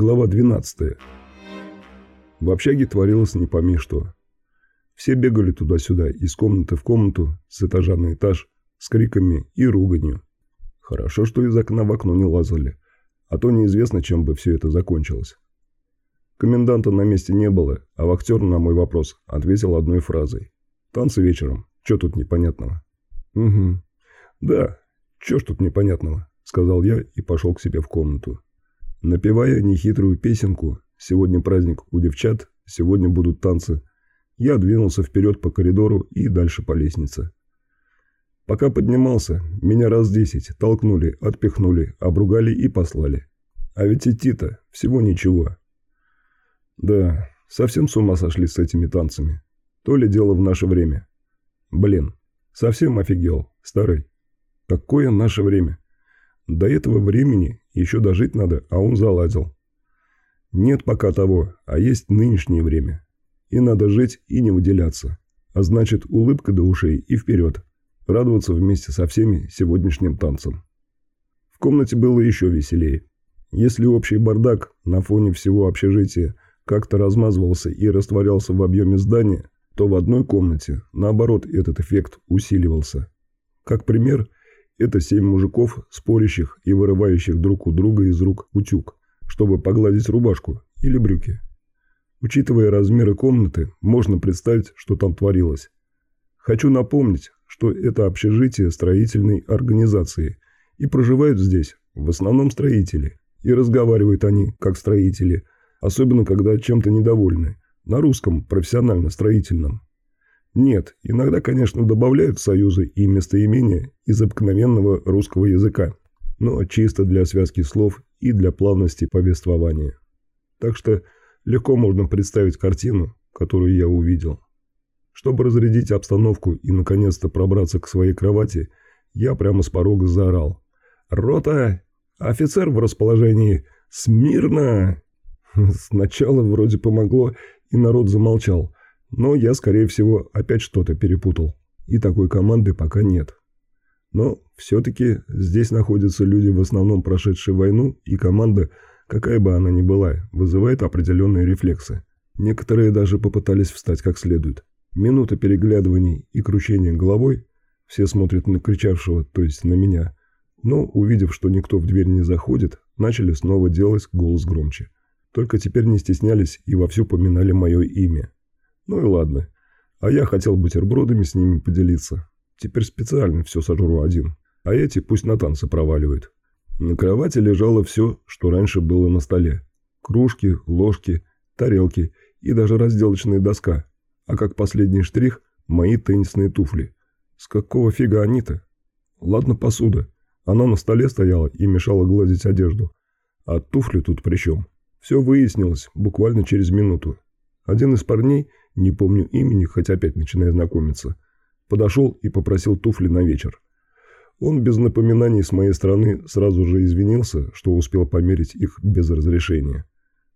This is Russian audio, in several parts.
Глава 12. В общаге творилось не пойми что. Все бегали туда-сюда, из комнаты в комнату, с этажа на этаж, с криками и руганью. Хорошо, что из окна в окно не лазали, а то неизвестно, чем бы все это закончилось. Коменданта на месте не было, а вахтер на мой вопрос ответил одной фразой. «Танцы вечером. Че тут непонятного?» «Угу. Да, че ж тут непонятного?» – сказал я и пошел к себе в комнату. Напевая нехитрую песенку «Сегодня праздник у девчат, сегодня будут танцы», я двинулся вперед по коридору и дальше по лестнице. Пока поднимался, меня раз десять толкнули, отпихнули, обругали и послали. А ведь идти-то всего ничего. Да, совсем с ума сошли с этими танцами. То ли дело в наше время. Блин, совсем офигел, старый. Какое наше время? До этого времени еще дожить надо, а он заладил. Нет пока того, а есть нынешнее время. И надо жить и не выделяться. А значит, улыбка до ушей и вперед. Радоваться вместе со всеми сегодняшним танцем. В комнате было еще веселее. Если общий бардак на фоне всего общежития как-то размазывался и растворялся в объеме здания, то в одной комнате, наоборот, этот эффект усиливался. Как пример, это семь мужиков, спорящих и вырывающих друг у друга из рук утюг, чтобы погладить рубашку или брюки. Учитывая размеры комнаты, можно представить, что там творилось. Хочу напомнить, что это общежитие строительной организации, и проживают здесь в основном строители, и разговаривают они как строители, особенно когда чем-то недовольны, на русском профессионально-строительном. Нет, иногда, конечно, добавляют союзы и местоимения из обыкновенного русского языка, но чисто для связки слов и для плавности повествования. Так что легко можно представить картину, которую я увидел. Чтобы разрядить обстановку и наконец-то пробраться к своей кровати, я прямо с порога заорал. «Рота! Офицер в расположении! Смирно!» Сначала вроде помогло, и народ замолчал – но я, скорее всего, опять что-то перепутал. И такой команды пока нет. Но все-таки здесь находятся люди, в основном прошедшие войну, и команда, какая бы она ни была, вызывает определенные рефлексы. Некоторые даже попытались встать как следует. Минута переглядываний и кручения головой, все смотрят на кричавшего, то есть на меня, но, увидев, что никто в дверь не заходит, начали снова делать голос громче. Только теперь не стеснялись и вовсю поминали мое имя. Ну и ладно. А я хотел бутербродами с ними поделиться. Теперь специально все сожру один. А эти пусть на танцы проваливают. На кровати лежало все, что раньше было на столе. Кружки, ложки, тарелки и даже разделочная доска. А как последний штрих – мои теннисные туфли. С какого фига они-то? Ладно, посуда. Она на столе стояла и мешала гладить одежду. А туфли тут при чем? Все выяснилось буквально через минуту. Один из парней не помню имени, хотя опять начинаю знакомиться, подошел и попросил туфли на вечер. Он без напоминаний с моей стороны сразу же извинился, что успел померить их без разрешения.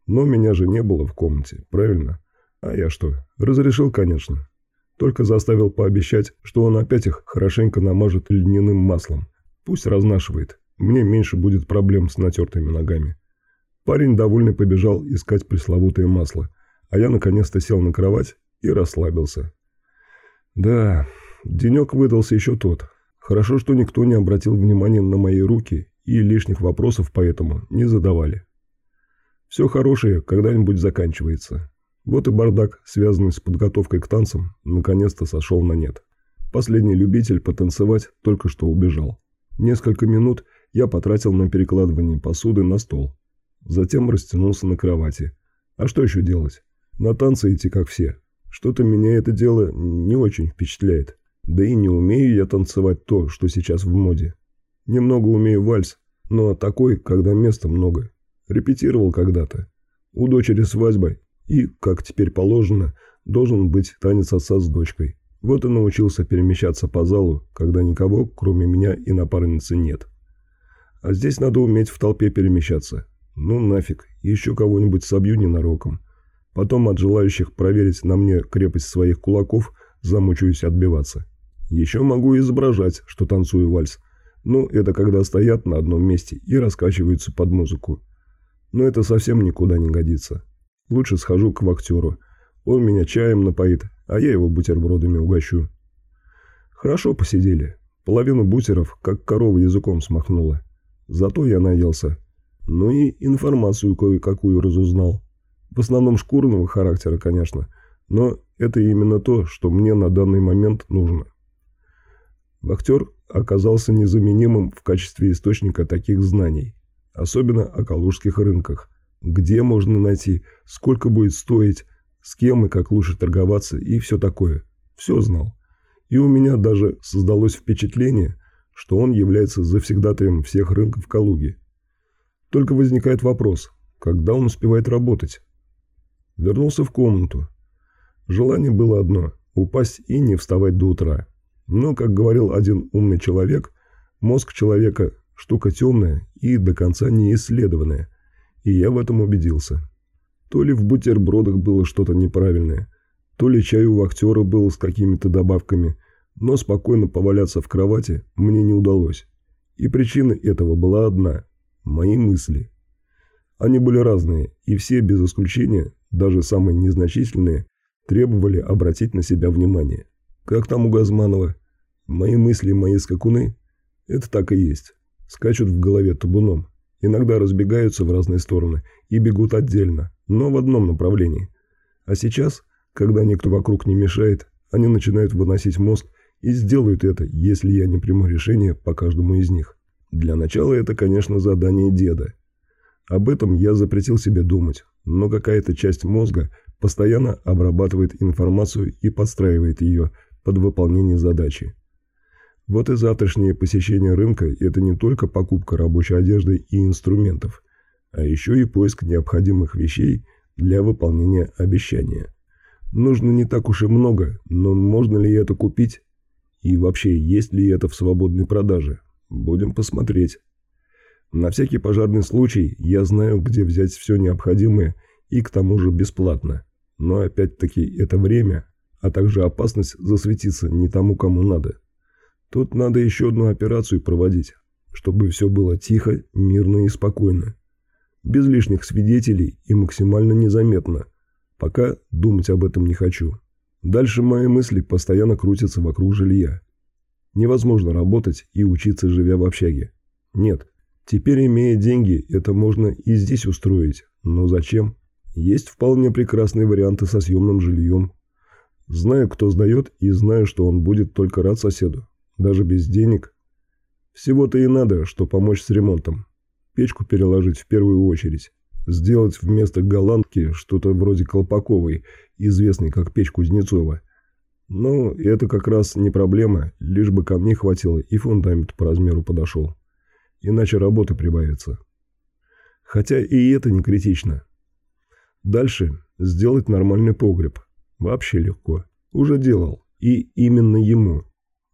Но меня же не было в комнате, правильно? А я что? Разрешил, конечно. Только заставил пообещать, что он опять их хорошенько намажет льняным маслом. Пусть разнашивает. Мне меньше будет проблем с натертыми ногами. Парень довольный побежал искать пресловутое масло – а я наконец-то сел на кровать и расслабился. Да, денек выдался еще тот. Хорошо, что никто не обратил внимания на мои руки и лишних вопросов поэтому не задавали. Все хорошее когда-нибудь заканчивается. Вот и бардак, связанный с подготовкой к танцам, наконец-то сошел на нет. Последний любитель потанцевать только что убежал. Несколько минут я потратил на перекладывание посуды на стол. Затем растянулся на кровати. А что еще делать? На танцы идти, как все. Что-то меня это дело не очень впечатляет. Да и не умею я танцевать то, что сейчас в моде. Немного умею вальс, но такой, когда места много. Репетировал когда-то. У дочери свадьба, и, как теперь положено, должен быть танец отца с дочкой. Вот и научился перемещаться по залу, когда никого, кроме меня и напарницы, нет. А здесь надо уметь в толпе перемещаться. Ну нафиг, еще кого-нибудь собью ненароком. Потом от желающих проверить на мне крепость своих кулаков замучаюсь отбиваться. Еще могу изображать, что танцую вальс. Но это когда стоят на одном месте и раскачиваются под музыку. Но это совсем никуда не годится. Лучше схожу к вахтеру. Он меня чаем напоит, а я его бутербродами угощу. Хорошо посидели. Половину бутеров, как корова языком смахнула. Зато я наелся. Ну и информацию кое-какую разузнал. В основном шкурного характера, конечно, но это именно то, что мне на данный момент нужно. Вахтер оказался незаменимым в качестве источника таких знаний, особенно о калужских рынках, где можно найти, сколько будет стоить, с кем и как лучше торговаться и все такое. Все знал. И у меня даже создалось впечатление, что он является завсегдатаем всех рынков Калуги. Только возникает вопрос, когда он успевает работать? Вернулся в комнату. Желание было одно – упасть и не вставать до утра. Но, как говорил один умный человек, мозг человека – штука темная и до конца не исследованная. И я в этом убедился. То ли в бутербродах было что-то неправильное, то ли чай у актера был с какими-то добавками, но спокойно поваляться в кровати мне не удалось. И причина этого была одна – мои мысли. Они были разные, и все, без исключения, даже самые незначительные, требовали обратить на себя внимание. Как там у Газманова? Мои мысли, мои скакуны? Это так и есть. Скачут в голове табуном. Иногда разбегаются в разные стороны и бегут отдельно, но в одном направлении. А сейчас, когда никто вокруг не мешает, они начинают выносить мозг и сделают это, если я не приму решение по каждому из них. Для начала это, конечно, задание деда. Об этом я запретил себе думать, но какая-то часть мозга постоянно обрабатывает информацию и подстраивает ее под выполнение задачи. Вот и завтрашнее посещение рынка – это не только покупка рабочей одежды и инструментов, а еще и поиск необходимых вещей для выполнения обещания. Нужно не так уж и много, но можно ли это купить? И вообще, есть ли это в свободной продаже? Будем посмотреть. На всякий пожарный случай я знаю, где взять все необходимое и к тому же бесплатно. Но опять-таки это время, а также опасность засветиться не тому, кому надо. Тут надо еще одну операцию проводить, чтобы все было тихо, мирно и спокойно. Без лишних свидетелей и максимально незаметно. Пока думать об этом не хочу. Дальше мои мысли постоянно крутятся вокруг жилья. Невозможно работать и учиться, живя в общаге. Нет, теперь, имея деньги, это можно и здесь устроить. Но зачем? Есть вполне прекрасные варианты со съемным жильем. Знаю, кто сдает, и знаю, что он будет только рад соседу даже без денег. Всего-то и надо, что помочь с ремонтом. Печку переложить в первую очередь. Сделать вместо голландки что-то вроде Колпаковой, известной как печь Кузнецова. Но это как раз не проблема, лишь бы камней хватило и фундамент по размеру подошел. Иначе работы прибавится. Хотя и это не критично. Дальше сделать нормальный погреб. Вообще легко. Уже делал. И именно ему.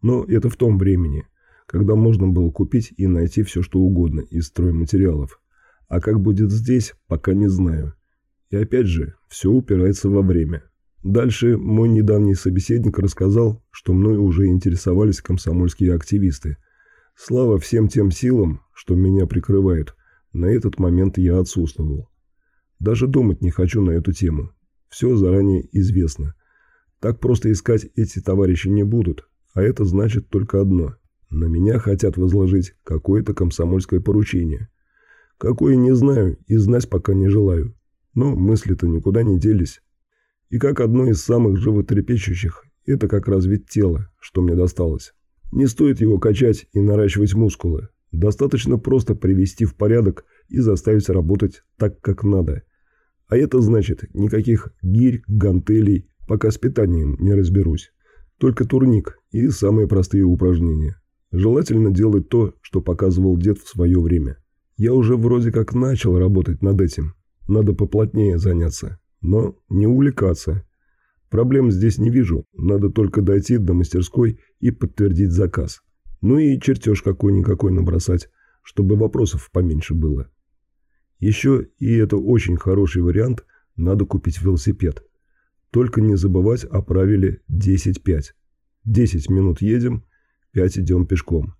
Но это в том времени, когда можно было купить и найти все, что угодно из стройматериалов. А как будет здесь, пока не знаю. И опять же, все упирается во время. Дальше мой недавний собеседник рассказал, что мной уже интересовались комсомольские активисты. Слава всем тем силам, что меня прикрывают, на этот момент я отсутствовал. Даже думать не хочу на эту тему. Все заранее известно. Так просто искать эти товарищи не будут, а это значит только одно. На меня хотят возложить какое-то комсомольское поручение. Какое не знаю и знать пока не желаю. Но мысли-то никуда не делись. И как одно из самых животрепещущих, это как развить тело, что мне досталось. Не стоит его качать и наращивать мускулы. Достаточно просто привести в порядок и заставить работать так, как надо. А это значит никаких гирь, гантелей, пока с питанием не разберусь. Только турник и самые простые упражнения. Желательно делать то, что показывал дед в свое время. Я уже вроде как начал работать над этим. Надо поплотнее заняться. Но не увлекаться. Проблем здесь не вижу. Надо только дойти до мастерской и подтвердить заказ. Ну и чертеж какой-никакой набросать, чтобы вопросов поменьше было. Еще, и это очень хороший вариант, надо купить велосипед. Только не забывать о правиле 10-5. 10 минут едем, 5 идем пешком.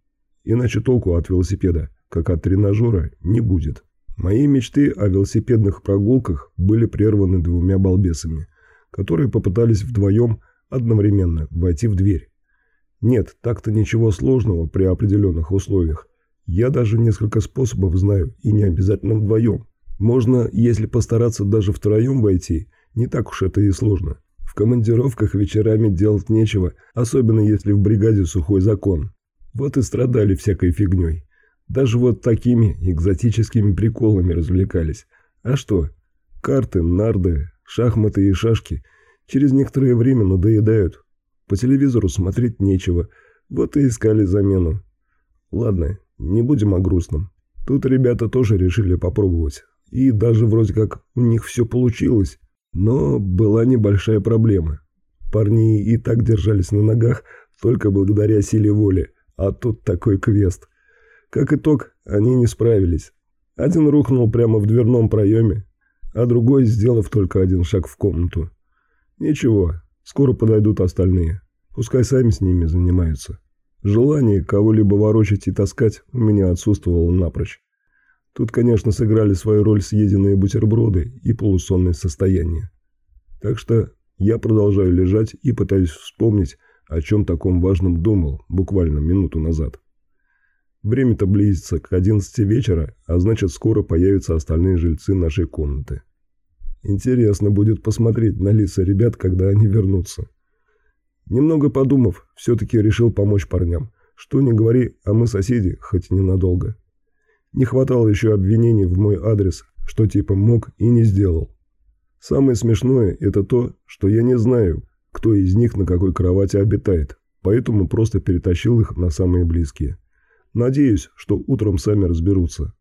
Иначе толку от велосипеда, как от тренажера, не будет. Мои мечты о велосипедных прогулках были прерваны двумя балбесами, которые попытались вдвоем одновременно войти в дверь. Нет, так-то ничего сложного при определенных условиях. Я даже несколько способов знаю, и не обязательно вдвоем. Можно, если постараться даже втроем войти, не так уж это и сложно. В командировках вечерами делать нечего, особенно если в бригаде сухой закон. Вот и страдали всякой фигней. Даже вот такими экзотическими приколами развлекались. А что? Карты, нарды, шахматы и шашки через некоторое время надоедают. По телевизору смотреть нечего, вот и искали замену. Ладно, не будем о грустном. Тут ребята тоже решили попробовать. И даже вроде как у них все получилось. Но была небольшая проблема. Парни и так держались на ногах только благодаря силе воли, а тут такой квест. Как итог, они не справились. Один рухнул прямо в дверном проеме, а другой, сделав только один шаг в комнату. Ничего, скоро подойдут остальные. Пускай сами с ними занимаются. Желание кого-либо ворочать и таскать у меня отсутствовало напрочь. Тут, конечно, сыграли свою роль съеденные бутерброды и полусонное состояние. Так что я продолжаю лежать и пытаюсь вспомнить, о чем таком важном думал буквально минуту назад. Время-то близится к 11 вечера, а значит скоро появятся остальные жильцы нашей комнаты. Интересно будет посмотреть на лица ребят, когда они вернутся. Немного подумав, все-таки решил помочь парням. Что не говори, а мы соседи, хоть и ненадолго. Не хватало еще обвинений в мой адрес, что типа мог и не сделал. Самое смешное – это то, что я не знаю, кто из них на какой кровати обитает, поэтому просто перетащил их на самые близкие. Надеюсь, что утром сами разберутся.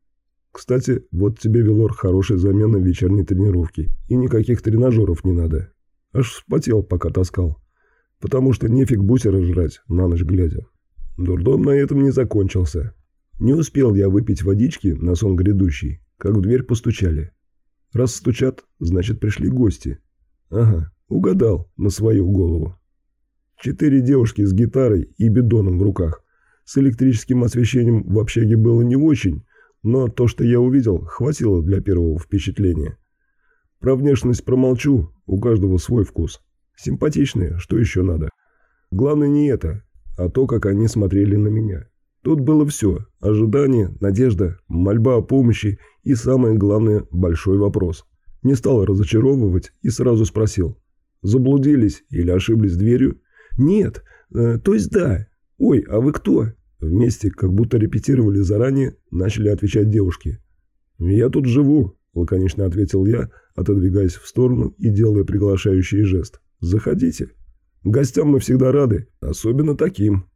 Кстати, вот тебе, Велор, хорошая замена вечерней тренировки. И никаких тренажеров не надо. Аж вспотел, пока таскал. Потому что нефиг бутеры жрать, на ночь глядя. Дурдом на этом не закончился. Не успел я выпить водички на сон грядущий, как в дверь постучали. Раз стучат, значит пришли гости. Ага, угадал на свою голову. Четыре девушки с гитарой и бидоном в руках. С электрическим освещением в общаге было не очень, но то, что я увидел, хватило для первого впечатления. Про внешность промолчу, у каждого свой вкус. Симпатичные, что еще надо. Главное не это, а то, как они смотрели на меня. Тут было все – ожидание, надежда, мольба о помощи и, самое главное, большой вопрос. Не стал разочаровывать и сразу спросил. Заблудились или ошиблись дверью? Нет, э, то есть да. Ой, а вы кто? Вместе, как будто репетировали заранее, начали отвечать девушки. «Я тут живу», – лаконично ответил я, отодвигаясь в сторону и делая приглашающий жест. «Заходите. Гостям мы всегда рады, особенно таким».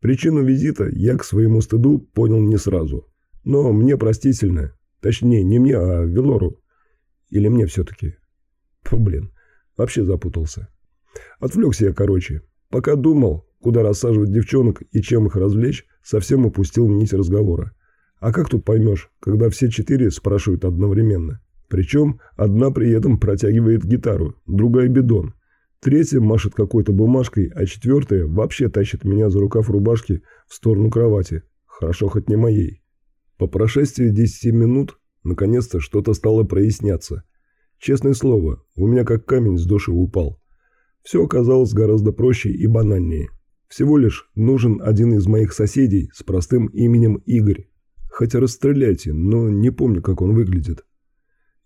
Причину визита я к своему стыду понял не сразу. Но мне простительно. Точнее, не мне, а Велору. Или мне все-таки. Блин, вообще запутался. Отвлекся я, короче. Пока думал, куда рассаживать девчонок и чем их развлечь, совсем упустил нить разговора. А как тут поймешь, когда все четыре спрашивают одновременно? Причем одна при этом протягивает гитару, другая бидон. Третья машет какой-то бумажкой, а четвертая вообще тащит меня за рукав рубашки в сторону кровати. Хорошо хоть не моей. По прошествии десяти минут, наконец-то что-то стало проясняться. Честное слово, у меня как камень с души упал. Все оказалось гораздо проще и банальнее. Всего лишь нужен один из моих соседей с простым именем Игорь. Хотя расстреляйте, но не помню, как он выглядит.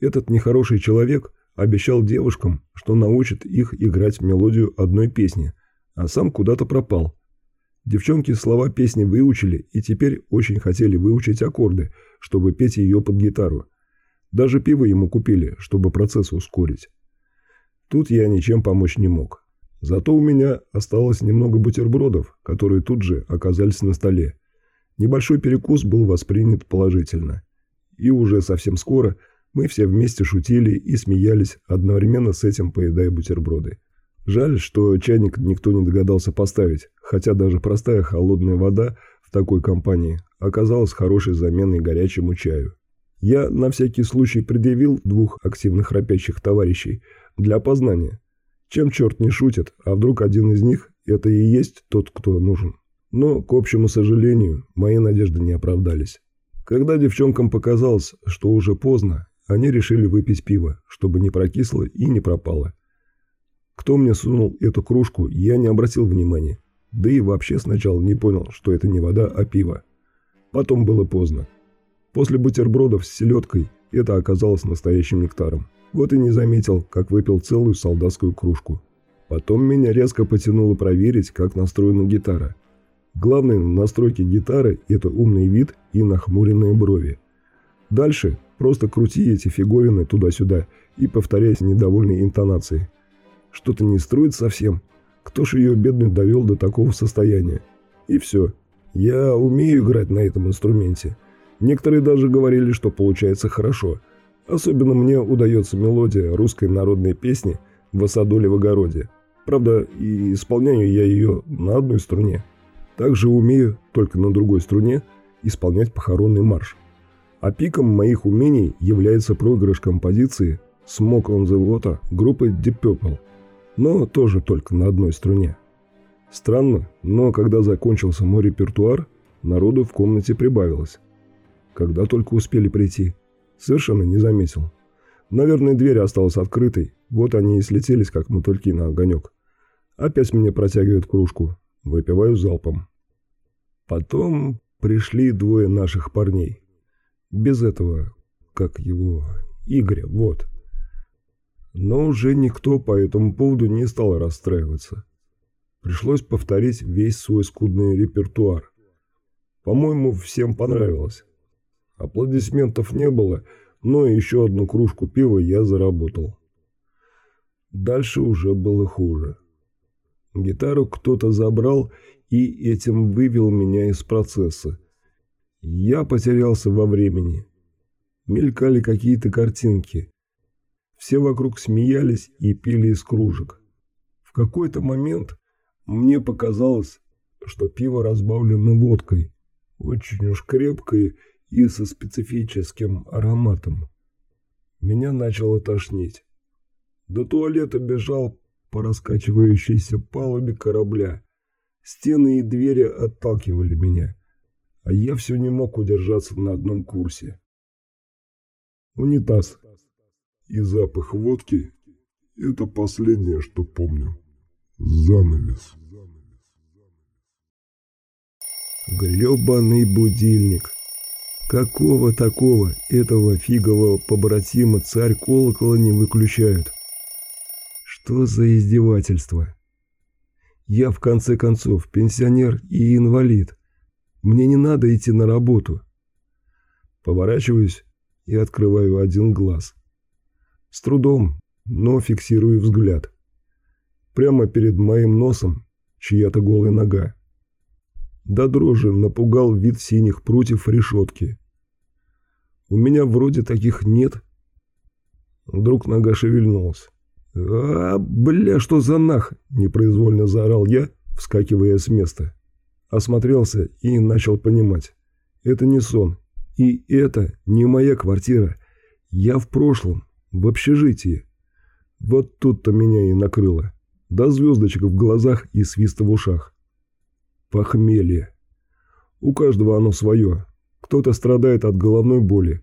Этот нехороший человек обещал девушкам, что научит их играть мелодию одной песни, а сам куда-то пропал. Девчонки слова песни выучили и теперь очень хотели выучить аккорды, чтобы петь ее под гитару. Даже пиво ему купили, чтобы процесс ускорить. Тут я ничем помочь не мог. Зато у меня осталось немного бутербродов, которые тут же оказались на столе. Небольшой перекус был воспринят положительно. И уже совсем скоро мы все вместе шутили и смеялись, одновременно с этим поедая бутерброды. Жаль, что чайник никто не догадался поставить, хотя даже простая холодная вода в такой компании оказалась хорошей заменой горячему чаю. Я на всякий случай предъявил двух активных храпящих товарищей для опознания, чем черт не шутит, а вдруг один из них – это и есть тот, кто нужен. Но, к общему сожалению, мои надежды не оправдались. Когда девчонкам показалось, что уже поздно, они решили выпить пиво, чтобы не прокисло и не пропало. Кто мне сунул эту кружку, я не обратил внимания. Да и вообще сначала не понял, что это не вода, а пиво. Потом было поздно. После бутербродов с селедкой это оказалось настоящим нектаром. Вот и не заметил, как выпил целую солдатскую кружку. Потом меня резко потянуло проверить, как настроена гитара. Главное в настройке гитары – это умный вид и нахмуренные брови. Дальше просто крути эти фиговины туда-сюда и повторяйте недовольные интонации. Что-то не строит совсем. Кто ж ее бедную довел до такого состояния? И все. Я умею играть на этом инструменте. Некоторые даже говорили, что получается хорошо. Особенно мне удается мелодия русской народной песни «В осадоле в огороде». Правда, и исполняю я ее на одной струне. Также умею, только на другой струне, исполнять похоронный марш. А пиком моих умений является проигрыш композиции «Smoke on the Water» группы Deep Purple, но тоже только на одной струне. Странно, но когда закончился мой репертуар, народу в комнате прибавилось. Когда только успели прийти, совершенно не заметил. Наверное, дверь осталась открытой, вот они и слетелись, как мотыльки на огонек. Опять мне протягивают кружку. Выпиваю залпом. Потом пришли двое наших парней. Без этого, как его, Игоря, вот. Но уже никто по этому поводу не стал расстраиваться. Пришлось повторить весь свой скудный репертуар. По-моему, всем понравилось. Аплодисментов не было, но еще одну кружку пива я заработал. Дальше уже было хуже. Гитару кто-то забрал и этим вывел меня из процесса. Я потерялся во времени. Мелькали какие-то картинки. Все вокруг смеялись и пили из кружек. В какой-то момент мне показалось, что пиво разбавлено водкой, очень уж крепкой и со специфическим ароматом. Меня начало тошнить. До туалета бежал по раскачивающейся палубе корабля. Стены и двери отталкивали меня, а я все не мог удержаться на одном курсе. Унитаз и запах водки – это последнее, что помню. Занавес. Гребаный будильник. Какого такого этого фигового побратима царь колокола не выключают? Что за издевательство? Я, в конце концов, пенсионер и инвалид. Мне не надо идти на работу. Поворачиваюсь и открываю один глаз. С трудом, но фиксирую взгляд. Прямо перед моим носом чья-то голая нога. До дрожи напугал вид синих прутьев решетки. У меня вроде таких нет. Вдруг нога шевельнулась. «А, бля, что за нах?» – непроизвольно заорал я, вскакивая с места. Осмотрелся и начал понимать. Это не сон. И это не моя квартира. Я в прошлом, в общежитии. Вот тут-то меня и накрыло. До звездочек в глазах и свиста в ушах. Похмелье. У каждого оно свое. Кто-то страдает от головной боли.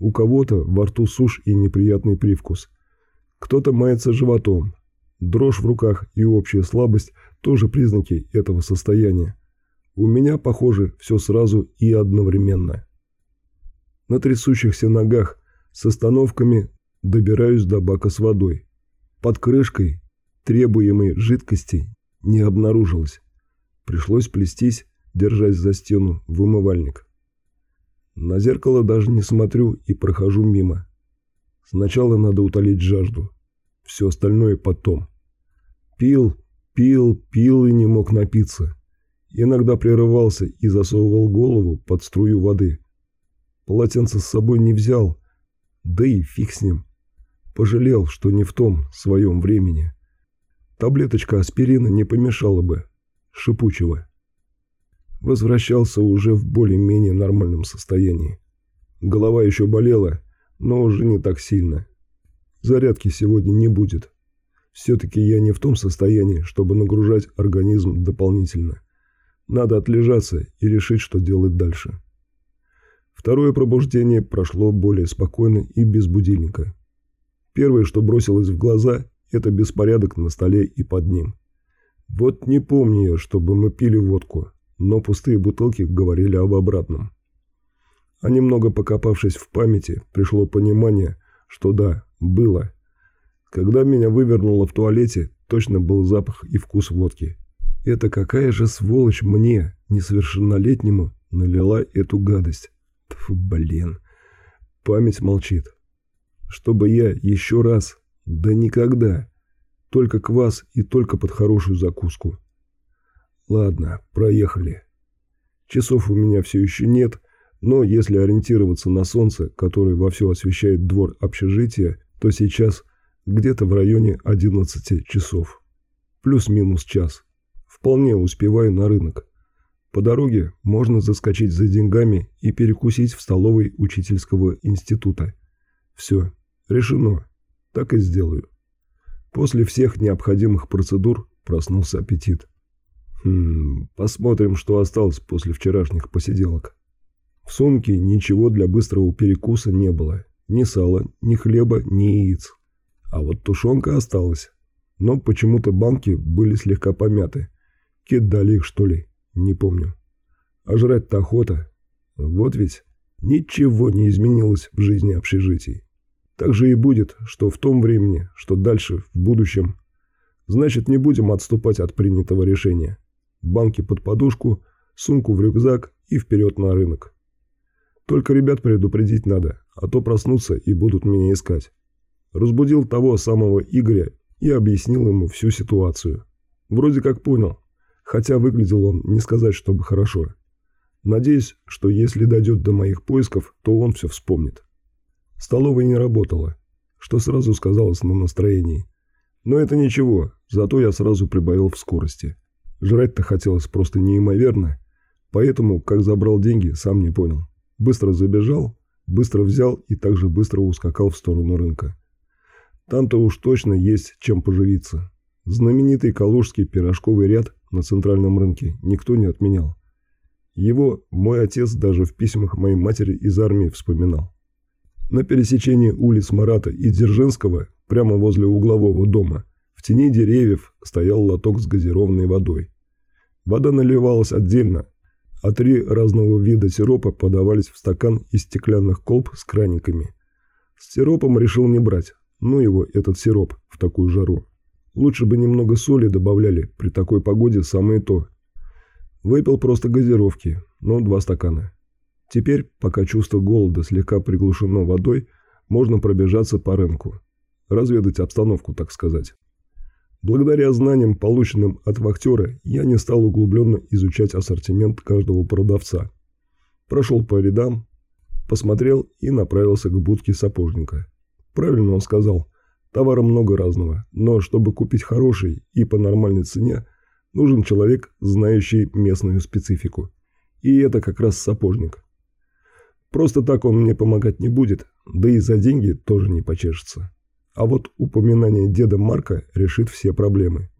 У кого-то во рту сушь и неприятный привкус – кто-то мается животом. Дрожь в руках и общая слабость – тоже признаки этого состояния. У меня, похоже, все сразу и одновременно. На трясущихся ногах с остановками добираюсь до бака с водой. Под крышкой требуемой жидкости не обнаружилось. Пришлось плестись, держась за стену, в умывальник. На зеркало даже не смотрю и прохожу мимо. Сначала надо утолить жажду. Все остальное потом. Пил, пил, пил и не мог напиться. Иногда прерывался и засовывал голову под струю воды. Полотенце с собой не взял, да и фиг с ним. Пожалел, что не в том своем времени. Таблеточка аспирина не помешала бы. Шипучего. Возвращался уже в более-менее нормальном состоянии. Голова еще болела, но уже не так сильно. Зарядки сегодня не будет. Все-таки я не в том состоянии, чтобы нагружать организм дополнительно. Надо отлежаться и решить, что делать дальше. Второе пробуждение прошло более спокойно и без будильника. Первое, что бросилось в глаза, это беспорядок на столе и под ним. Вот не помню я, чтобы мы пили водку, но пустые бутылки говорили об обратном. А немного покопавшись в памяти, пришло понимание, что да, было. Когда меня вывернуло в туалете, точно был запах и вкус водки. Это какая же сволочь мне, несовершеннолетнему, налила эту гадость. Тьфу, блин. Память молчит. Чтобы я еще раз, да никогда, только квас и только под хорошую закуску. Ладно, проехали. Часов у меня все еще нет, но если ориентироваться на солнце, которое вовсю освещает двор общежития, то сейчас где-то в районе 11 часов. Плюс-минус час. Вполне успеваю на рынок. По дороге можно заскочить за деньгами и перекусить в столовой учительского института. Все, решено. Так и сделаю. После всех необходимых процедур проснулся аппетит. Хм, посмотрим, что осталось после вчерашних посиделок. В сумке ничего для быстрого перекуса не было. Ни сала, ни хлеба, ни яиц. А вот тушенка осталась. Но почему-то банки были слегка помяты. Кидали их, что ли? Не помню. А жрать-то охота. Вот ведь ничего не изменилось в жизни общежитий. Так же и будет, что в том времени, что дальше, в будущем. Значит, не будем отступать от принятого решения. Банки под подушку, сумку в рюкзак и вперед на рынок. Только ребят предупредить надо, а то проснутся и будут меня искать. Разбудил того самого Игоря и объяснил ему всю ситуацию. Вроде как понял, хотя выглядел он не сказать, чтобы хорошо. Надеюсь, что если дойдет до моих поисков, то он все вспомнит. Столовая не работала, что сразу сказалось на настроении. Но это ничего, зато я сразу прибавил в скорости. Жрать-то хотелось просто неимоверно, поэтому, как забрал деньги, сам не понял. Быстро забежал, быстро взял и также быстро ускакал в сторону рынка. Там-то уж точно есть чем поживиться. Знаменитый калужский пирожковый ряд на центральном рынке никто не отменял. Его мой отец даже в письмах моей матери из армии вспоминал. На пересечении улиц Марата и Дзержинского, прямо возле углового дома, в тени деревьев стоял лоток с газированной водой. Вода наливалась отдельно, а три разного вида сиропа подавались в стакан из стеклянных колб с краниками. С сиропом решил не брать, ну его этот сироп в такую жару. Лучше бы немного соли добавляли, при такой погоде самое то. Выпил просто газировки, но два стакана. Теперь, пока чувство голода слегка приглушено водой, можно пробежаться по рынку. Разведать обстановку, так сказать. Благодаря знаниям, полученным от вахтера, я не стал углубленно изучать ассортимент каждого продавца. Прошел по рядам, посмотрел и направился к будке сапожника. Правильно он сказал, товара много разного, но чтобы купить хороший и по нормальной цене, нужен человек, знающий местную специфику. И это как раз сапожник. Просто так он мне помогать не будет, да и за деньги тоже не почешется. А вот упоминание деда Марка решит все проблемы.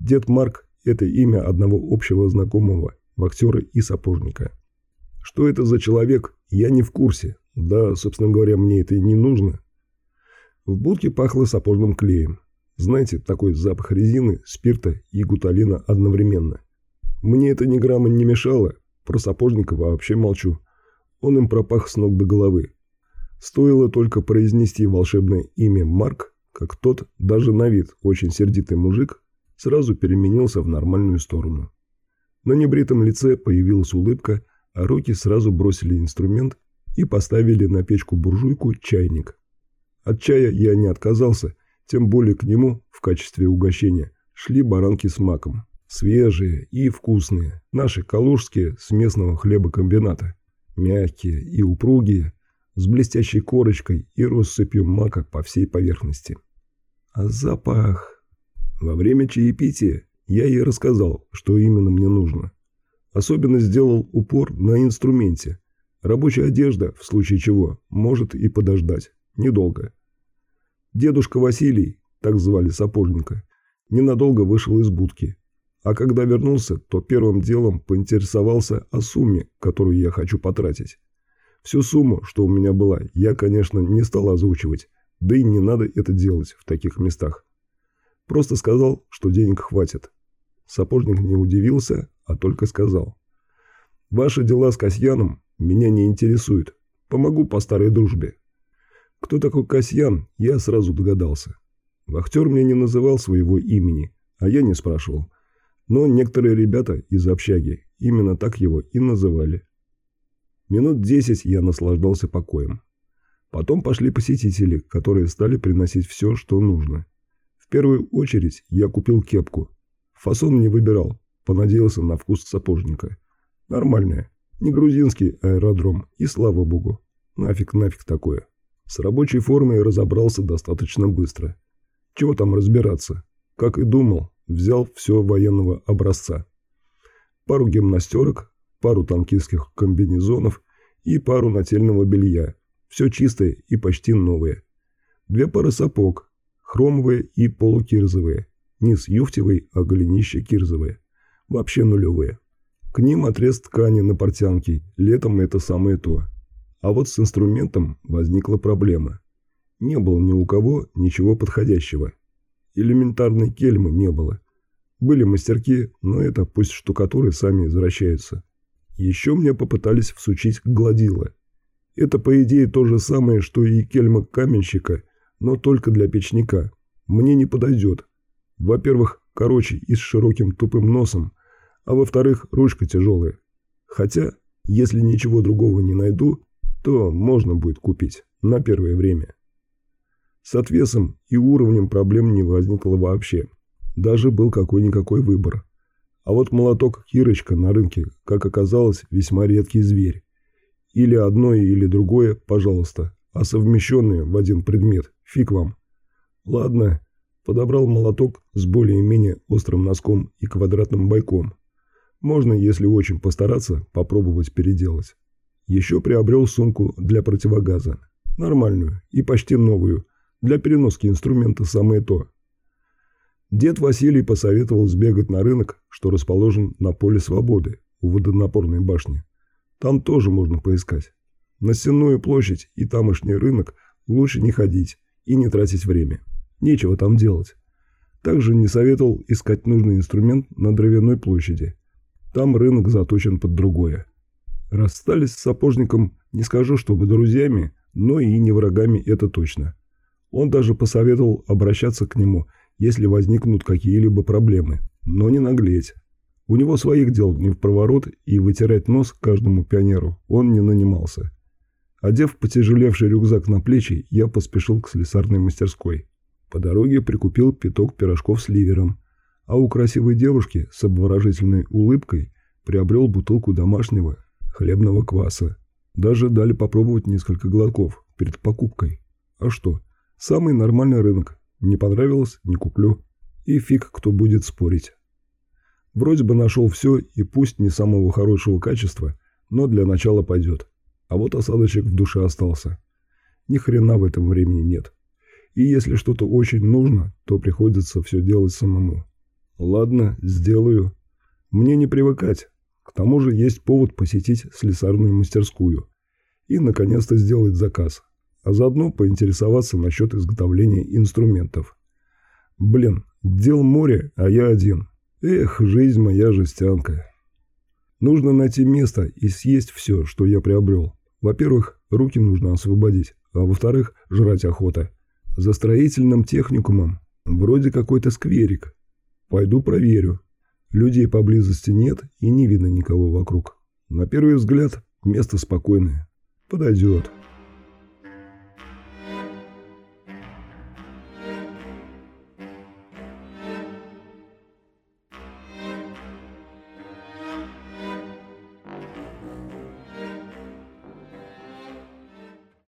Дед Марк – это имя одного общего знакомого, вахтера и сапожника. Что это за человек, я не в курсе. Да, собственно говоря, мне это и не нужно. В будке пахло сапожным клеем. Знаете, такой запах резины, спирта и гуталина одновременно. Мне это ни грамма не мешало, про сапожника вообще молчу. Он им пропах с ног до головы. Стоило только произнести волшебное имя Марк, как тот, даже на вид очень сердитый мужик, сразу переменился в нормальную сторону. На небритом лице появилась улыбка, а руки сразу бросили инструмент и поставили на печку буржуйку чайник. От чая я не отказался, тем более к нему, в качестве угощения, шли баранки с маком. Свежие и вкусные, наши калужские с местного хлебокомбината мягкие и упругие, с блестящей корочкой и россыпью мака по всей поверхности. А запах... Во время чаепития я ей рассказал, что именно мне нужно. Особенно сделал упор на инструменте. Рабочая одежда, в случае чего, может и подождать. Недолго. Дедушка Василий, так звали сапожника, ненадолго вышел из будки а когда вернулся, то первым делом поинтересовался о сумме, которую я хочу потратить. Всю сумму, что у меня была, я, конечно, не стал озвучивать, да и не надо это делать в таких местах. Просто сказал, что денег хватит. Сапожник не удивился, а только сказал. «Ваши дела с Касьяном меня не интересуют. Помогу по старой дружбе». Кто такой Касьян, я сразу догадался. Вахтер мне не называл своего имени, а я не спрашивал. Но некоторые ребята из общаги именно так его и называли. Минут десять я наслаждался покоем. Потом пошли посетители, которые стали приносить все, что нужно. В первую очередь я купил кепку. Фасон не выбирал, понадеялся на вкус сапожника. Нормальная, не грузинский аэродром, и слава богу. Нафиг, нафиг такое. С рабочей формой разобрался достаточно быстро. Чего там разбираться? Как и думал, взял все военного образца. Пару гимнастерок, пару танкистских комбинезонов и пару нательного белья. Все чистое и почти новое. Две пары сапог, хромовые и полукирзовые. Низ юфтевый, а голенище кирзовые. Вообще нулевые. К ним отрез ткани на портянке, летом это самое то. А вот с инструментом возникла проблема. Не было ни у кого ничего подходящего. Элементарной кельмы не было. Были мастерки, но это пусть штукатуры сами извращаются. Еще мне попытались всучить гладила. Это, по идее, то же самое, что и кельма каменщика, но только для печника. Мне не подойдет. Во-первых, короче и с широким тупым носом, а во-вторых, ручка тяжелая. Хотя, если ничего другого не найду, то можно будет купить на первое время. С отвесом и уровнем проблем не возникло вообще. Даже был какой-никакой выбор. А вот молоток Кирочка на рынке, как оказалось, весьма редкий зверь. Или одно, или другое, пожалуйста, а совмещенные в один предмет, фиг вам. Ладно, подобрал молоток с более-менее острым носком и квадратным бойком. Можно, если очень постараться, попробовать переделать. Еще приобрел сумку для противогаза. Нормальную и почти новую. Для переноски инструмента самое то. Дед Василий посоветовал сбегать на рынок, что расположен на поле свободы у водонапорной башни. Там тоже можно поискать. На Сенную площадь и тамошний рынок лучше не ходить и не тратить время. Нечего там делать. Также не советовал искать нужный инструмент на Дровяной площади. Там рынок заточен под другое. Расстались с сапожником, не скажу, чтобы друзьями, но и не врагами это точно. Он даже посоветовал обращаться к нему, если возникнут какие-либо проблемы, но не наглеть. У него своих дел не в проворот, и вытирать нос каждому пионеру он не нанимался. Одев потяжелевший рюкзак на плечи, я поспешил к слесарной мастерской. По дороге прикупил пяток пирожков с ливером, а у красивой девушки с обворожительной улыбкой приобрел бутылку домашнего хлебного кваса. Даже дали попробовать несколько глотков перед покупкой. А что, самый нормальный рынок. Не понравилось – не куплю. И фиг кто будет спорить. Вроде бы нашел все и пусть не самого хорошего качества, но для начала пойдет. А вот осадочек в душе остался. Ни хрена в этом времени нет. И если что-то очень нужно, то приходится все делать самому. Ладно, сделаю. Мне не привыкать. К тому же есть повод посетить слесарную мастерскую и, наконец-то, сделать заказ, а заодно поинтересоваться насчет изготовления инструментов. Блин, дел море, а я один. Эх, жизнь моя жестянка. Нужно найти место и съесть все, что я приобрел. Во-первых, руки нужно освободить, а во-вторых, жрать охота. За строительным техникумом вроде какой-то скверик. Пойду проверю. Людей поблизости нет и не видно никого вокруг. На первый взгляд место спокойное. Подойдет.